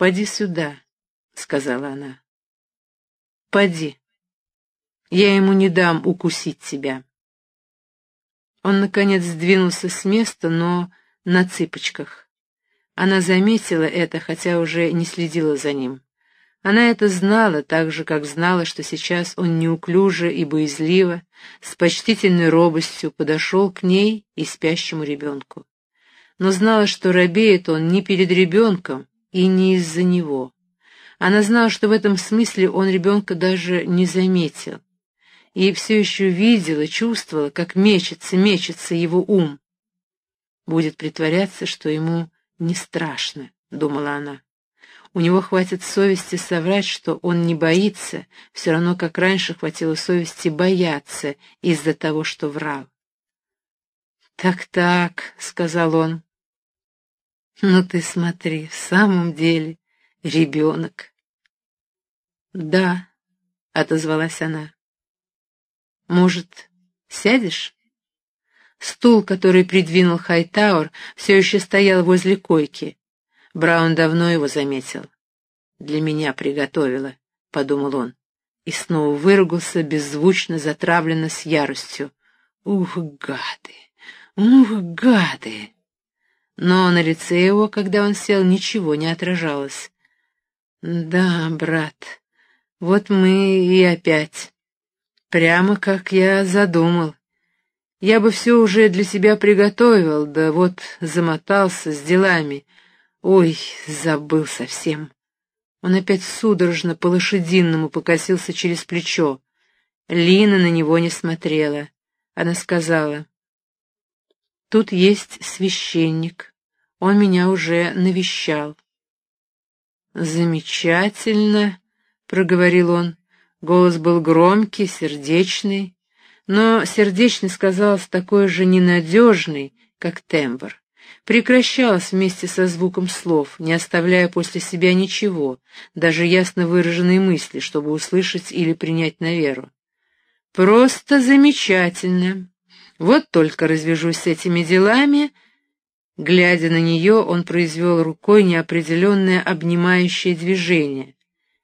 «Поди сюда», — сказала она. «Поди. Я ему не дам укусить тебя». Он, наконец, сдвинулся с места, но на цыпочках. Она заметила это, хотя уже не следила за ним. Она это знала, так же, как знала, что сейчас он неуклюже и боязливо, с почтительной робостью подошел к ней и спящему ребенку. Но знала, что робеет он не перед ребенком и не из-за него. Она знала, что в этом смысле он ребенка даже не заметил. И все еще видела, чувствовала, как мечется, мечется его ум. Будет притворяться, что ему не страшно, — думала она. У него хватит совести соврать, что он не боится, все равно как раньше хватило совести бояться из-за того, что врал. «Так-так», — сказал он. «Ну ты смотри, в самом деле ребенок». «Да», — отозвалась она. «Может, сядешь?» Стул, который придвинул Хайтауэр, все еще стоял возле койки. Браун давно его заметил. «Для меня приготовила», — подумал он, и снова выругался беззвучно, затравленно с яростью. «Ух, гады! Ух, гады!» Но на лице его, когда он сел, ничего не отражалось. «Да, брат, вот мы и опять. Прямо как я задумал. Я бы все уже для себя приготовил, да вот замотался с делами. Ой, забыл совсем. Он опять судорожно по-лошадиному покосился через плечо. Лина на него не смотрела. Она сказала, «Тут есть священник. Он меня уже навещал». «Замечательно», — проговорил он. Голос был громкий, сердечный, но сердечный сказалось такой же ненадежный, как тембр прекращалась вместе со звуком слов, не оставляя после себя ничего, даже ясно выраженные мысли, чтобы услышать или принять на веру. «Просто замечательно! Вот только развяжусь с этими делами...» Глядя на нее, он произвел рукой неопределенное обнимающее движение.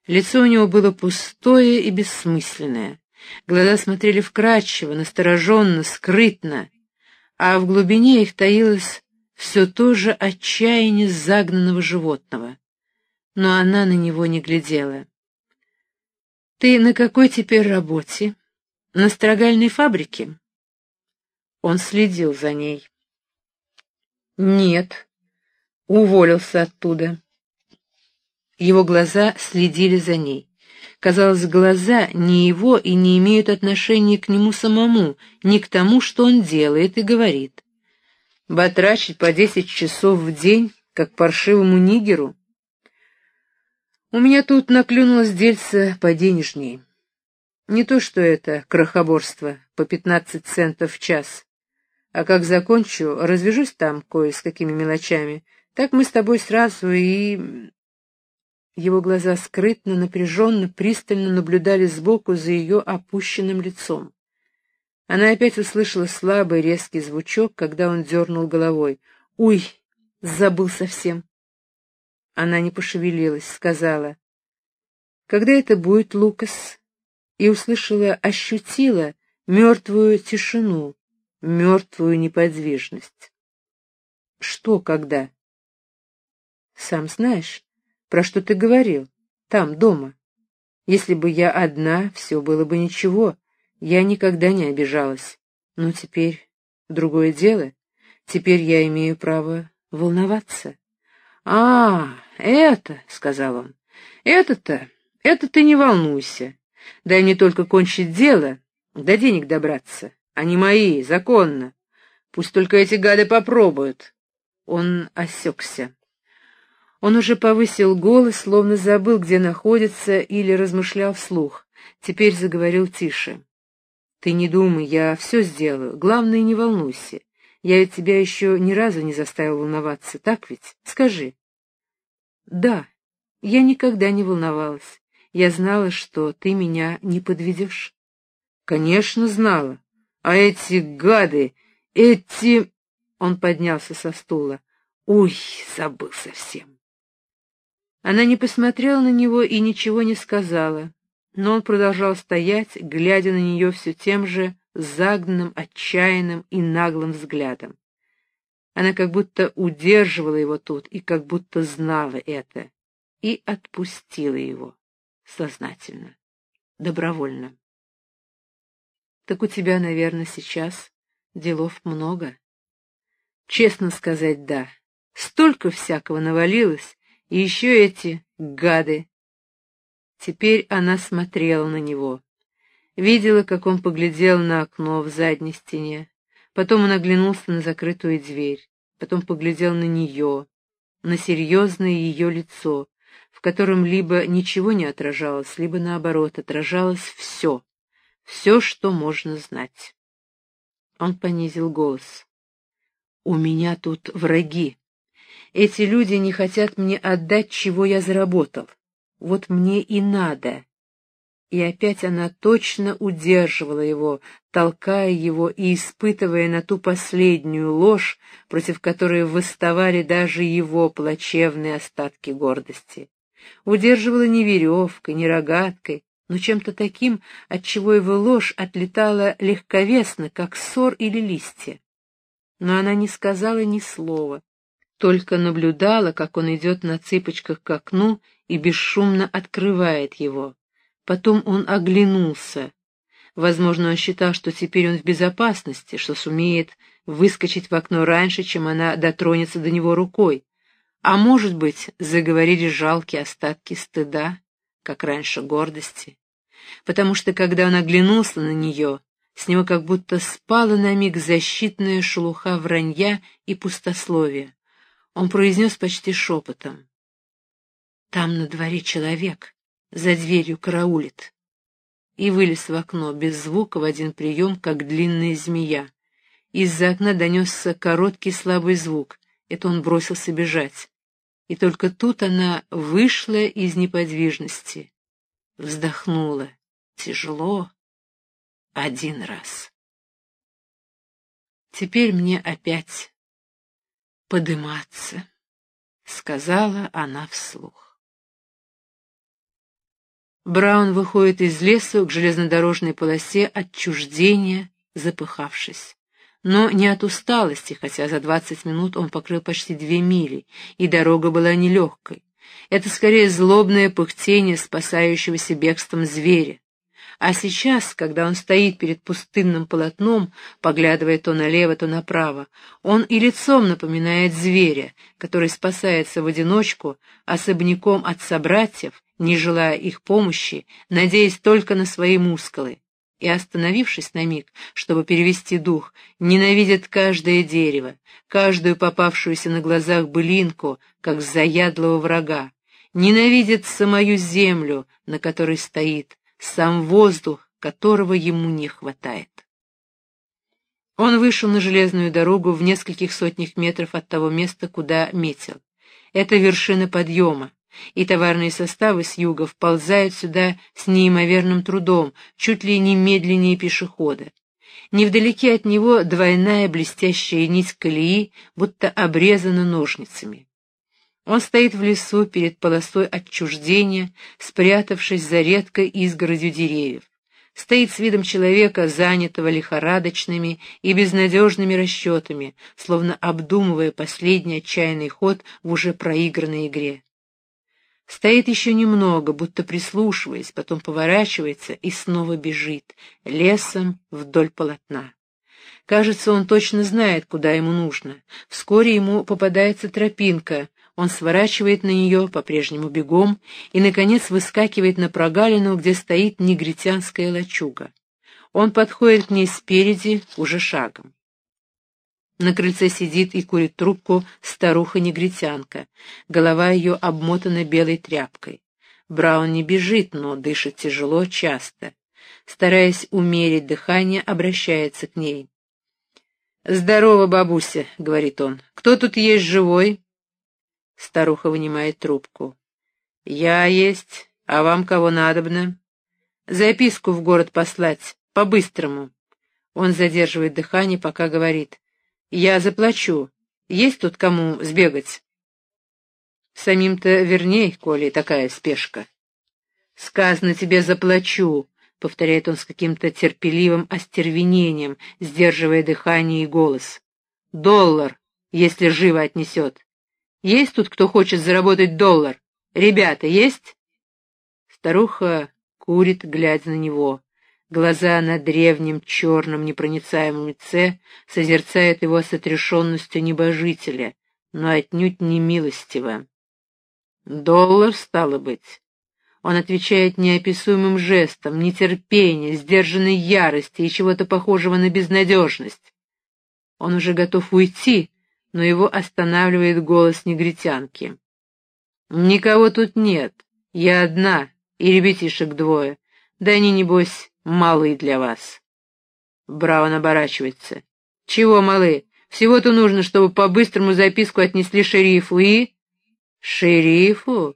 Лицо у него было пустое и бессмысленное. Глаза смотрели вкрадчиво, настороженно, скрытно, а в глубине их таилась все то же отчаяние загнанного животного. Но она на него не глядела. «Ты на какой теперь работе? На строгальной фабрике?» Он следил за ней. «Нет», уволился оттуда. Его глаза следили за ней. Казалось, глаза не его и не имеют отношения к нему самому, ни к тому, что он делает и говорит батрачить по десять часов в день, как паршивому нигеру? У меня тут наклюнулось дельце поденежней. Не то что это крохоборство по пятнадцать центов в час. А как закончу, развяжусь там кое с какими мелочами, так мы с тобой сразу и... Его глаза скрытно, напряженно, пристально наблюдали сбоку за ее опущенным лицом. Она опять услышала слабый резкий звучок, когда он дернул головой. «Уй, забыл совсем!» Она не пошевелилась, сказала. «Когда это будет, Лукас?» И услышала, ощутила мертвую тишину, мертвую неподвижность. «Что когда?» «Сам знаешь, про что ты говорил, там, дома. Если бы я одна, все было бы ничего, я никогда не обижалась. Но теперь другое дело. Теперь я имею право волноваться. «А, это», — сказал он, — «это-то, это ты не волнуйся. Дай мне только кончить дело, до денег добраться. Они мои, законно. Пусть только эти гады попробуют». Он осекся. Он уже повысил голос, словно забыл, где находится, или размышлял вслух. Теперь заговорил тише. Ты не думай, я все сделаю. Главное, не волнуйся. Я ведь тебя еще ни разу не заставил волноваться, так ведь? Скажи. Да, я никогда не волновалась. Я знала, что ты меня не подведешь. Конечно, знала. А эти гады, эти... Он поднялся со стула. Ой, забыл совсем. Она не посмотрела на него и ничего не сказала, но он продолжал стоять, глядя на нее все тем же загнанным, отчаянным и наглым взглядом. Она как будто удерживала его тут и как будто знала это, и отпустила его сознательно, добровольно. Так у тебя, наверное, сейчас делов много. Честно сказать, да. Столько всякого навалилось, и еще эти гады Теперь она смотрела на него. Видела, как он поглядел на окно в задней стене. Потом он оглянулся на закрытую дверь. Потом поглядел на нее, на серьезное ее лицо, в котором либо ничего не отражалось, либо наоборот отражалось все, все, что можно знать. Он понизил голос. «У меня тут враги. Эти люди не хотят мне отдать, чего я заработал. Вот мне и надо. И опять она точно удерживала его, толкая его и испытывая на ту последнюю ложь, против которой восставали даже его плачевные остатки гордости. Удерживала не веревкой, не рогаткой, но чем-то таким, от чего его ложь отлетала легковесно, как ссор или листья. Но она не сказала ни слова, только наблюдала, как он идет на цыпочках к окну и бесшумно открывает его. Потом он оглянулся. Возможно, он считал, что теперь он в безопасности, что сумеет выскочить в окно раньше, чем она дотронется до него рукой. А может быть, заговорили жалкие остатки стыда, как раньше гордости. Потому что, когда он оглянулся на нее, с него как будто спала на миг защитная шелуха вранья и пустословия. Он произнес почти шепотом. «Там на дворе человек, за дверью караулит». И вылез в окно без звука в один прием, как длинная змея. Из-за окна донесся короткий слабый звук. Это он бросился бежать. И только тут она вышла из неподвижности. Вздохнула. Тяжело. Один раз. Теперь мне опять подыматься, — сказала она вслух. Браун выходит из леса к железнодорожной полосе отчуждения, запыхавшись. Но не от усталости, хотя за двадцать минут он покрыл почти две мили, и дорога была нелегкой. Это скорее злобное пыхтение спасающегося бегством зверя. А сейчас, когда он стоит перед пустынным полотном, поглядывая то налево, то направо, он и лицом напоминает зверя, который спасается в одиночку, особняком от собратьев, не желая их помощи, надеясь только на свои мускулы. И, остановившись на миг, чтобы перевести дух, ненавидит каждое дерево, каждую попавшуюся на глазах былинку, как заядлого врага, ненавидит самую землю, на которой стоит, сам воздух, которого ему не хватает. Он вышел на железную дорогу в нескольких сотнях метров от того места, куда метил. Это вершина подъема, и товарные составы с юга вползают сюда с неимоверным трудом, чуть ли не медленнее пешехода. Невдалеке от него двойная блестящая нить колеи, будто обрезана ножницами. Он стоит в лесу перед полосой отчуждения, спрятавшись за редкой изгородью деревьев. Стоит с видом человека, занятого лихорадочными и безнадежными расчетами, словно обдумывая последний отчаянный ход в уже проигранной игре. Стоит еще немного, будто прислушиваясь, потом поворачивается и снова бежит, лесом вдоль полотна. Кажется, он точно знает, куда ему нужно. Вскоре ему попадается тропинка, он сворачивает на нее, по-прежнему бегом, и, наконец, выскакивает на прогалину, где стоит негритянская лачуга. Он подходит к ней спереди, уже шагом. На крыльце сидит и курит трубку старуха-негритянка. Голова ее обмотана белой тряпкой. Браун не бежит, но дышит тяжело, часто. Стараясь умерить дыхание, обращается к ней. «Здорово, бабуся», — говорит он. «Кто тут есть живой?» Старуха вынимает трубку. «Я есть, а вам кого надобно?» «Записку в город послать, по-быстрому». Он задерживает дыхание, пока говорит. «Я заплачу. Есть тут кому сбегать?» Самим-то верней, коли такая спешка. «Сказано тебе заплачу», — повторяет он с каким-то терпеливым остервенением, сдерживая дыхание и голос. «Доллар, если живо отнесет. Есть тут кто хочет заработать доллар? Ребята, есть?» Старуха курит, глядя на него. Глаза на древнем, черном, непроницаемом лице созерцают его с отрешенностью небожителя, но отнюдь не милостиво. «Доллар, стало быть?» Он отвечает неописуемым жестом, нетерпения, сдержанной ярости и чего-то похожего на безнадежность. Он уже готов уйти, но его останавливает голос негритянки. «Никого тут нет. Я одна, и ребятишек двое. Да они, небось, малые для вас». Браун оборачивается. «Чего, малы? Всего-то нужно, чтобы по-быстрому записку отнесли шерифу и...» «Шерифу?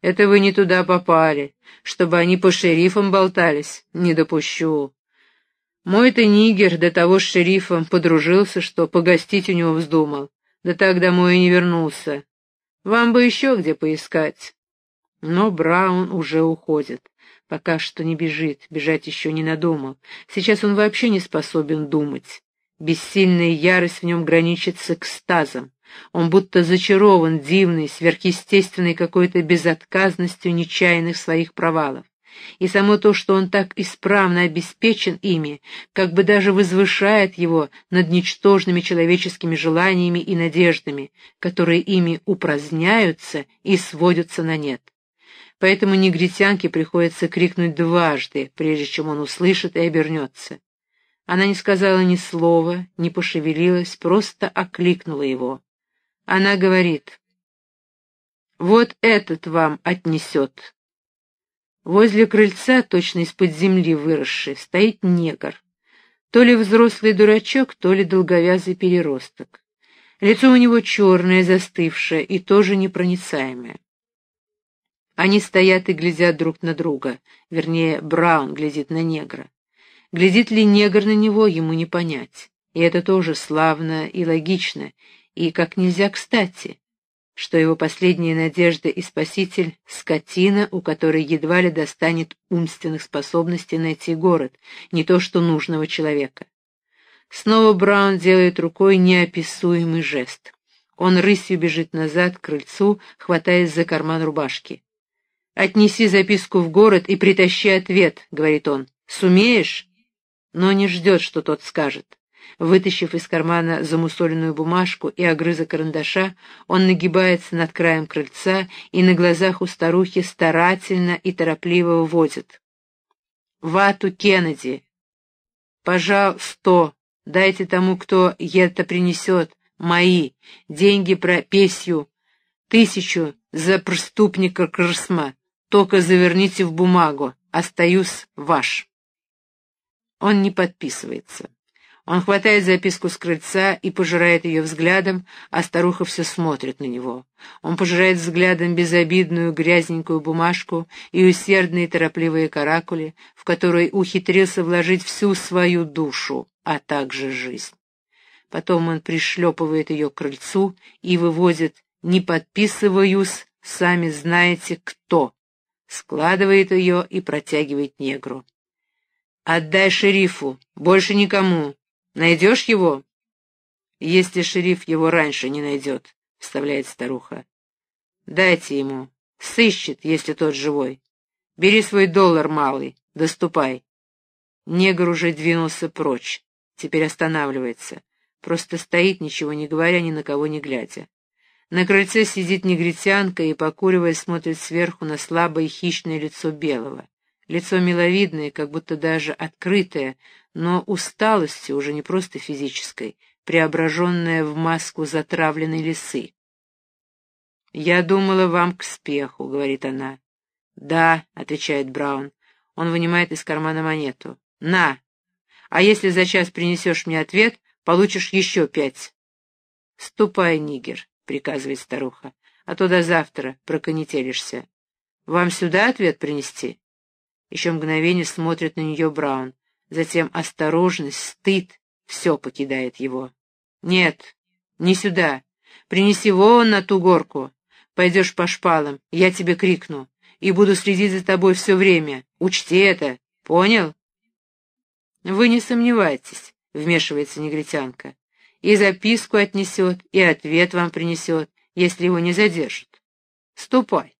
Это вы не туда попали, чтобы они по шерифам болтались. Не допущу. Мой-то нигер до того с шерифом подружился, что погостить у него вздумал. Да так домой и не вернулся. Вам бы еще где поискать. Но Браун уже уходит. Пока что не бежит, бежать еще не надумал. Сейчас он вообще не способен думать. Бессильная ярость в нем граничит с экстазом. Он будто зачарован дивной, сверхъестественной какой-то безотказностью нечаянных своих провалов. И само то, что он так исправно обеспечен ими, как бы даже возвышает его над ничтожными человеческими желаниями и надеждами, которые ими упраздняются и сводятся на нет. Поэтому негритянке приходится крикнуть дважды, прежде чем он услышит и обернется. Она не сказала ни слова, не пошевелилась, просто окликнула его. Она говорит, «Вот этот вам отнесет». Возле крыльца, точно из-под земли выросший, стоит негр. То ли взрослый дурачок, то ли долговязый переросток. Лицо у него черное, застывшее и тоже непроницаемое. Они стоят и глядят друг на друга, вернее, Браун глядит на негра. Глядит ли негр на него, ему не понять. И это тоже славно и логично, и как нельзя кстати, что его последняя надежда и спаситель — скотина, у которой едва ли достанет умственных способностей найти город, не то что нужного человека. Снова Браун делает рукой неописуемый жест. Он рысью бежит назад к крыльцу, хватаясь за карман рубашки. «Отнеси записку в город и притащи ответ», — говорит он. «Сумеешь?» Но не ждет, что тот скажет. Вытащив из кармана замусоленную бумажку и огрызок карандаша, он нагибается над краем крыльца и на глазах у старухи старательно и торопливо вводит. «Вату Кеннеди! Пожал сто, дайте тому, кто это принесет, мои, деньги про песью, тысячу за преступника Крсма, только заверните в бумагу, остаюсь ваш». Он не подписывается. Он хватает записку с крыльца и пожирает ее взглядом, а старуха все смотрит на него. Он пожирает взглядом безобидную грязненькую бумажку и усердные торопливые каракули, в которые ухитрился вложить всю свою душу, а также жизнь. Потом он пришлепывает ее к крыльцу и выводит «Не подписываюсь, сами знаете кто», складывает ее и протягивает негру. «Отдай шерифу, больше никому, Найдешь его?» «Если шериф его раньше не найдет», — вставляет старуха. «Дайте ему. Сыщет, если тот живой. Бери свой доллар, малый, доступай». Негр уже двинулся прочь. Теперь останавливается. Просто стоит, ничего не говоря, ни на кого не глядя. На крыльце сидит негритянка и, покуривая, смотрит сверху на слабое хищное лицо белого. Лицо миловидное, как будто даже открытое, но усталостью уже не просто физической, преображенная в маску затравленной лисы. «Я думала, вам к спеху», — говорит она. «Да», — отвечает Браун. Он вынимает из кармана монету. «На! А если за час принесешь мне ответ, получишь еще пять». «Ступай, нигер», — приказывает старуха, — «а то до завтра проконетелишься. Вам сюда ответ принести?» Еще мгновение смотрит на нее Браун. Затем осторожность, стыд, все покидает его. «Нет, не сюда. Принеси вон на ту горку. пойдешь по шпалам, я тебе крикну, и буду следить за тобой все время. Учти это, понял? Вы не сомневайтесь, — вмешивается негритянка. И записку отнесет, и ответ вам принесет, если его не задержат. Ступай.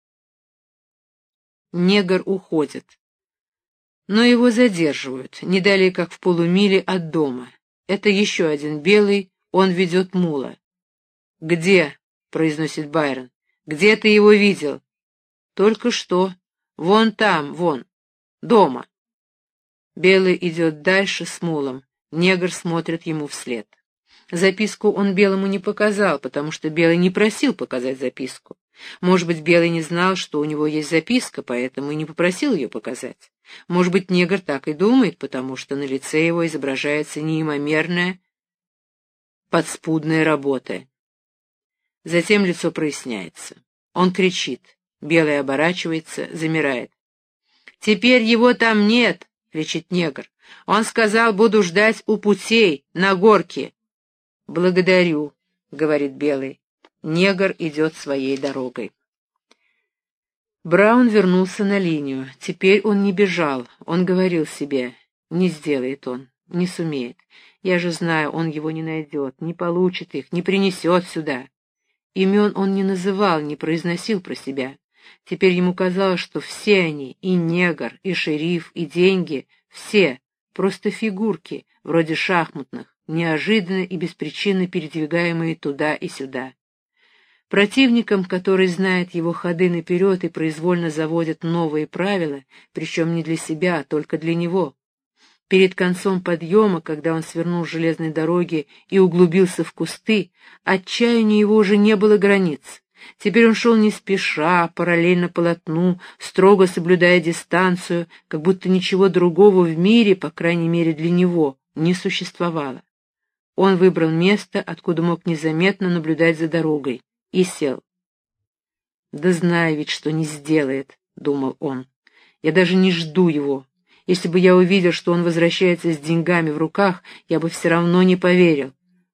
Негр уходит. Но его задерживают, не далее как в полумиле от дома. Это еще один белый, он ведет мула. «Где?» — произносит Байрон. «Где ты его видел?» «Только что. Вон там, вон. Дома». Белый идет дальше с мулом. Негр смотрит ему вслед. Записку он Белому не показал, потому что Белый не просил показать записку. Может быть, Белый не знал, что у него есть записка, поэтому и не попросил ее показать. Может быть, негр так и думает, потому что на лице его изображается неимомерная подспудная работа. Затем лицо проясняется. Он кричит. Белый оборачивается, замирает. «Теперь его там нет!» — кричит негр. «Он сказал, буду ждать у путей, на горке». «Благодарю», — говорит Белый. Негр идет своей дорогой. Браун вернулся на линию. Теперь он не бежал. Он говорил себе, не сделает он, не сумеет. Я же знаю, он его не найдет, не получит их, не принесет сюда. Имен он не называл, не произносил про себя. Теперь ему казалось, что все они, и негр, и шериф, и деньги, все, просто фигурки, вроде шахматных, неожиданно и беспричинно передвигаемые туда и сюда. Противникам, который знает его ходы наперед и произвольно заводит новые правила, причем не для себя, а только для него. Перед концом подъема, когда он свернул с железной дороги и углубился в кусты, отчаянию его уже не было границ. Теперь он шел не спеша, параллельно полотну, строго соблюдая дистанцию, как будто ничего другого в мире, по крайней мере для него, не существовало. Он выбрал место, откуда мог незаметно наблюдать за дорогой и сел. «Да знаю ведь, что не сделает», — думал он. «Я даже не жду его. Если бы я увидел, что он возвращается с деньгами в руках, я бы все равно не поверил.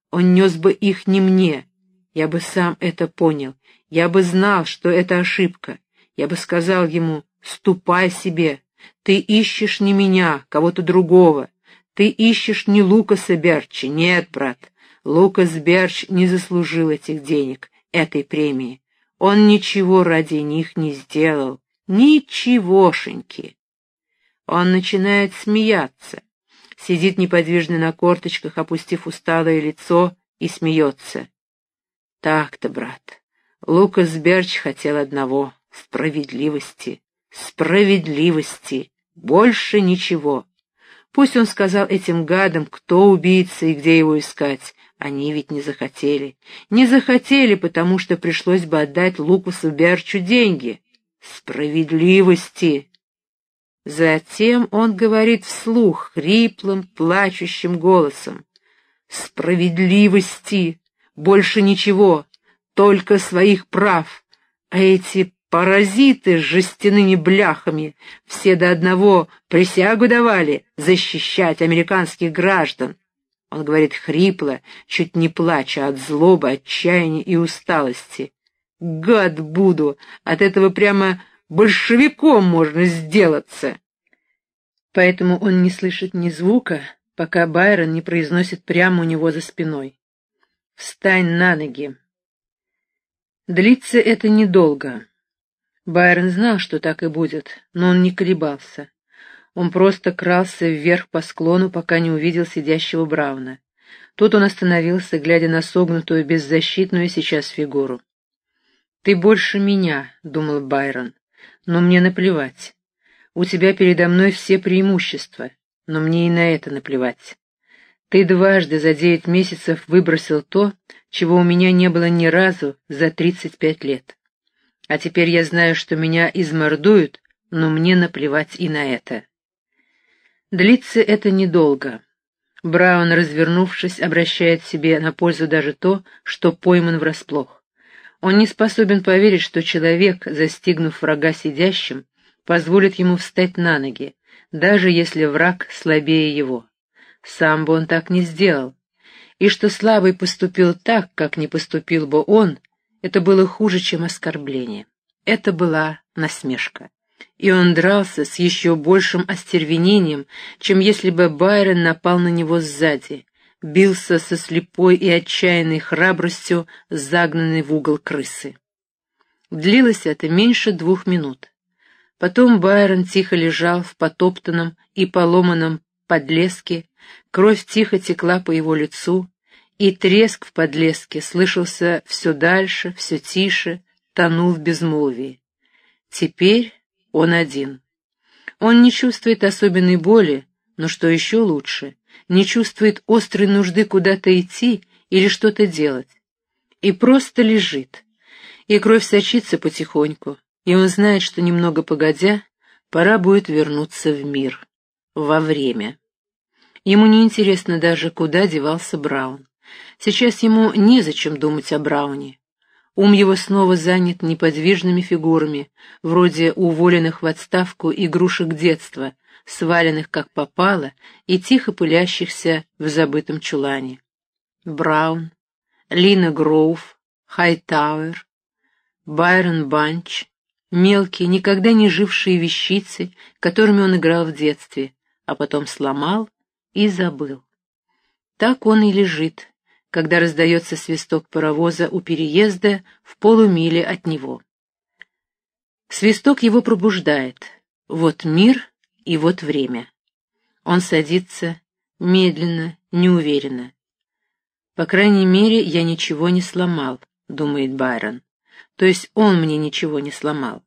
Он нес бы их не мне. Я бы сам это понял. Я бы знал, что это ошибка. Я бы сказал ему, ступай себе. Ты ищешь не меня, кого-то другого. Ты ищешь не Лукаса Берчи. Нет, брат, Лукас Берч не заслужил этих денег этой премии. Он ничего ради них не сделал. Ничегошеньки. Он начинает смеяться. Сидит неподвижно на корточках, опустив усталое лицо, и смеется. Так-то, брат, Лукас Берч хотел одного — справедливости. Справедливости. Больше ничего. Пусть он сказал этим гадам, кто убийца и где его искать, они ведь не захотели. Не захотели, потому что пришлось бы отдать Лукусу Берчу деньги. Справедливости. Затем он говорит вслух, хриплым, плачущим голосом. Справедливости. Больше ничего. Только своих прав. А эти паразиты с жестяными бляхами все до одного присягу давали защищать американских граждан. Он говорит хрипло, чуть не плача от злобы, отчаяния и усталости. «Гад буду! От этого прямо большевиком можно сделаться!» Поэтому он не слышит ни звука, пока Байрон не произносит прямо у него за спиной. «Встань на ноги!» Длится это недолго. Байрон знал, что так и будет, но он не колебался. Он просто крался вверх по склону, пока не увидел сидящего Брауна. Тут он остановился, глядя на согнутую, беззащитную сейчас фигуру. «Ты больше меня», — думал Байрон, — «но мне наплевать. У тебя передо мной все преимущества, но мне и на это наплевать. Ты дважды за девять месяцев выбросил то, чего у меня не было ни разу за тридцать пять лет. А теперь я знаю, что меня измордуют, но мне наплевать и на это. Длится это недолго. Браун, развернувшись, обращает себе на пользу даже то, что пойман врасплох. Он не способен поверить, что человек, застигнув врага сидящим, позволит ему встать на ноги, даже если враг слабее его. Сам бы он так не сделал. И что слабый поступил так, как не поступил бы он, Это было хуже, чем оскорбление. Это была насмешка. И он дрался с еще большим остервенением, чем если бы Байрон напал на него сзади, бился со слепой и отчаянной храбростью, загнанной в угол крысы. Длилось это меньше двух минут. Потом Байрон тихо лежал в потоптанном и поломанном подлеске, кровь тихо текла по его лицу, и треск в подлеске слышался все дальше, все тише, тонул в безмолвии. Теперь он один. Он не чувствует особенной боли, но что еще лучше, не чувствует острой нужды куда-то идти или что-то делать. И просто лежит. И кровь сочится потихоньку, и он знает, что немного погодя, пора будет вернуться в мир, во время. Ему не интересно даже, куда девался Браун. Сейчас ему незачем думать о Брауне. Ум его снова занят неподвижными фигурами, вроде уволенных в отставку игрушек детства, сваленных как попало и тихо пылящихся в забытом чулане. Браун, Лина Гроув, Хайтауэр, Байрон Банч, мелкие, никогда не жившие вещицы, которыми он играл в детстве, а потом сломал и забыл. Так он и лежит, когда раздается свисток паровоза у переезда в полумиле от него. Свисток его пробуждает. Вот мир и вот время. Он садится медленно, неуверенно. По крайней мере, я ничего не сломал, думает Байрон. То есть он мне ничего не сломал.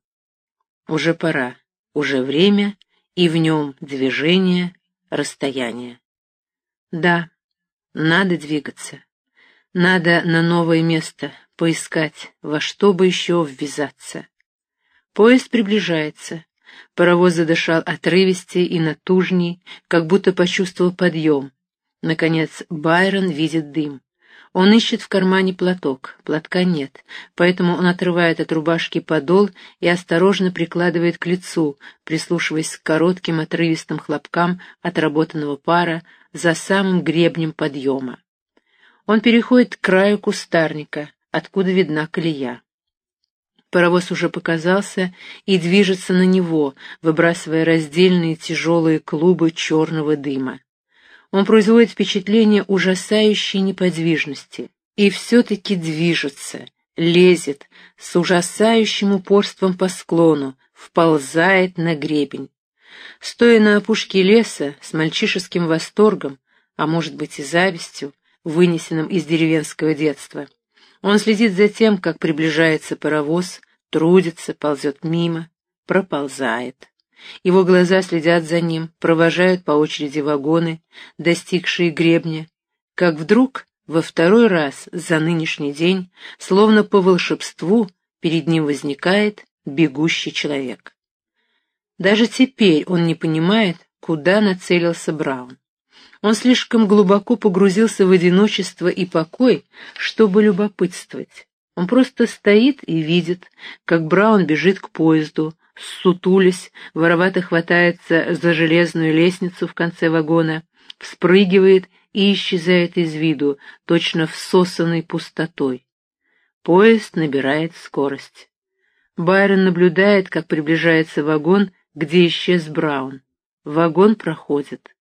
Уже пора, уже время, и в нем движение, расстояние. Да, надо двигаться. Надо на новое место поискать, во что бы еще ввязаться. Поезд приближается. Паровоз задышал отрывистее и натужней, как будто почувствовал подъем. Наконец Байрон видит дым. Он ищет в кармане платок, платка нет, поэтому он отрывает от рубашки подол и осторожно прикладывает к лицу, прислушиваясь к коротким отрывистым хлопкам отработанного пара за самым гребнем подъема. Он переходит к краю кустарника, откуда видна колея. Паровоз уже показался и движется на него, выбрасывая раздельные тяжелые клубы черного дыма. Он производит впечатление ужасающей неподвижности. И все-таки движется, лезет, с ужасающим упорством по склону, вползает на гребень. Стоя на опушке леса, с мальчишеским восторгом, а может быть и завистью, вынесенным из деревенского детства. Он следит за тем, как приближается паровоз, трудится, ползет мимо, проползает. Его глаза следят за ним, провожают по очереди вагоны, достигшие гребня, как вдруг во второй раз за нынешний день, словно по волшебству, перед ним возникает бегущий человек. Даже теперь он не понимает, куда нацелился Браун. Он слишком глубоко погрузился в одиночество и покой, чтобы любопытствовать. Он просто стоит и видит, как Браун бежит к поезду, сутулясь, воровато хватается за железную лестницу в конце вагона, вспрыгивает и исчезает из виду, точно всосанной пустотой. Поезд набирает скорость. Байрон наблюдает, как приближается вагон, где исчез Браун. Вагон проходит.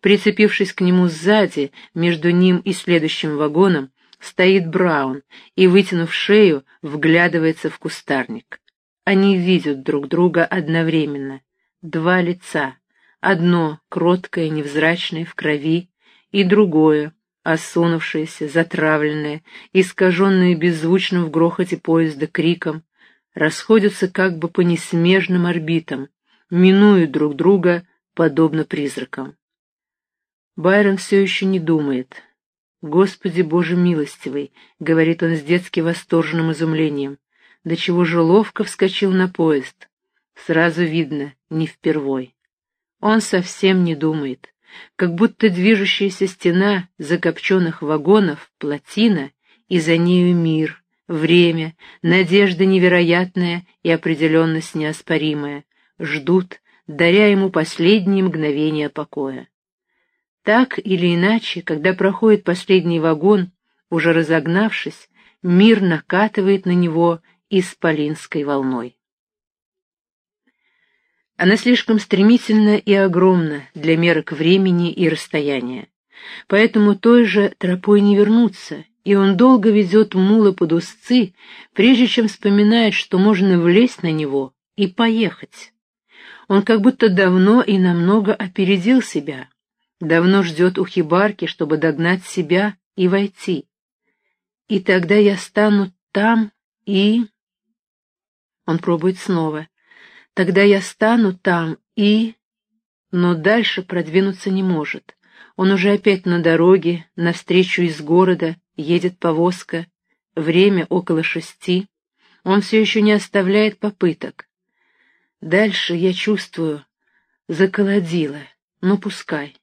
Прицепившись к нему сзади, между ним и следующим вагоном, стоит Браун и, вытянув шею, вглядывается в кустарник. Они видят друг друга одновременно. Два лица. Одно, кроткое, невзрачное, в крови, и другое, осунувшееся, затравленное, искаженное беззвучным в грохоте поезда криком, расходятся как бы по несмежным орбитам, минуют друг друга, подобно призракам. Байрон все еще не думает. «Господи Боже милостивый!» — говорит он с детски восторженным изумлением. «До чего же ловко вскочил на поезд!» Сразу видно, не впервой. Он совсем не думает, как будто движущаяся стена закопченных вагонов, плотина, и за нею мир, время, надежда невероятная и определенность неоспоримая, ждут, даря ему последние мгновения покоя. Так или иначе, когда проходит последний вагон, уже разогнавшись, мир накатывает на него исполинской волной. Она слишком стремительна и огромна для мерок времени и расстояния. Поэтому той же тропой не вернуться, и он долго ведет мула под узцы, прежде чем вспоминает, что можно влезть на него и поехать. Он как будто давно и намного опередил себя, давно ждет у хибарки, чтобы догнать себя и войти. И тогда я стану там и... Он пробует снова. Тогда я стану там и... Но дальше продвинуться не может. Он уже опять на дороге, навстречу из города, едет повозка. Время около шести. Он все еще не оставляет попыток. Дальше я чувствую, заколодило, ну пускай.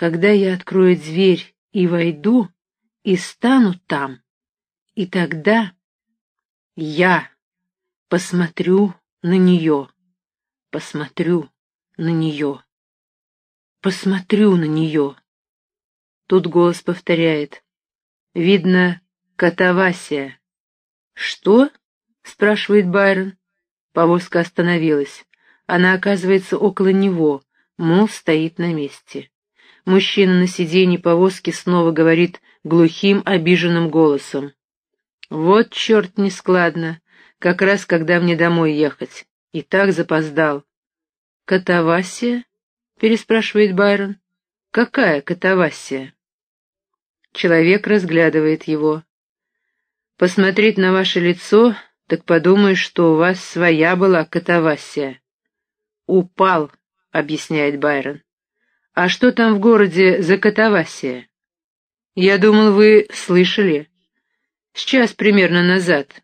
Когда я открою дверь и войду, и стану там, и тогда я посмотрю на нее, посмотрю на нее, посмотрю на нее. Тут голос повторяет. Видно, катавасия. Что? спрашивает Байрон. Повозка остановилась. Она оказывается около него, мол, стоит на месте. Мужчина на сиденье повозки снова говорит глухим, обиженным голосом. «Вот черт нескладно как раз когда мне домой ехать. И так запоздал. «Катавасия?» — переспрашивает Байрон. «Какая катавасия?» Человек разглядывает его. «Посмотреть на ваше лицо, так подумаешь, что у вас своя была катавасия». «Упал», — объясняет Байрон. «А что там в городе за катавасия?» «Я думал, вы слышали. С час примерно назад.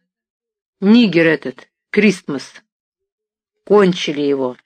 Нигер этот, Кристмас. Кончили его.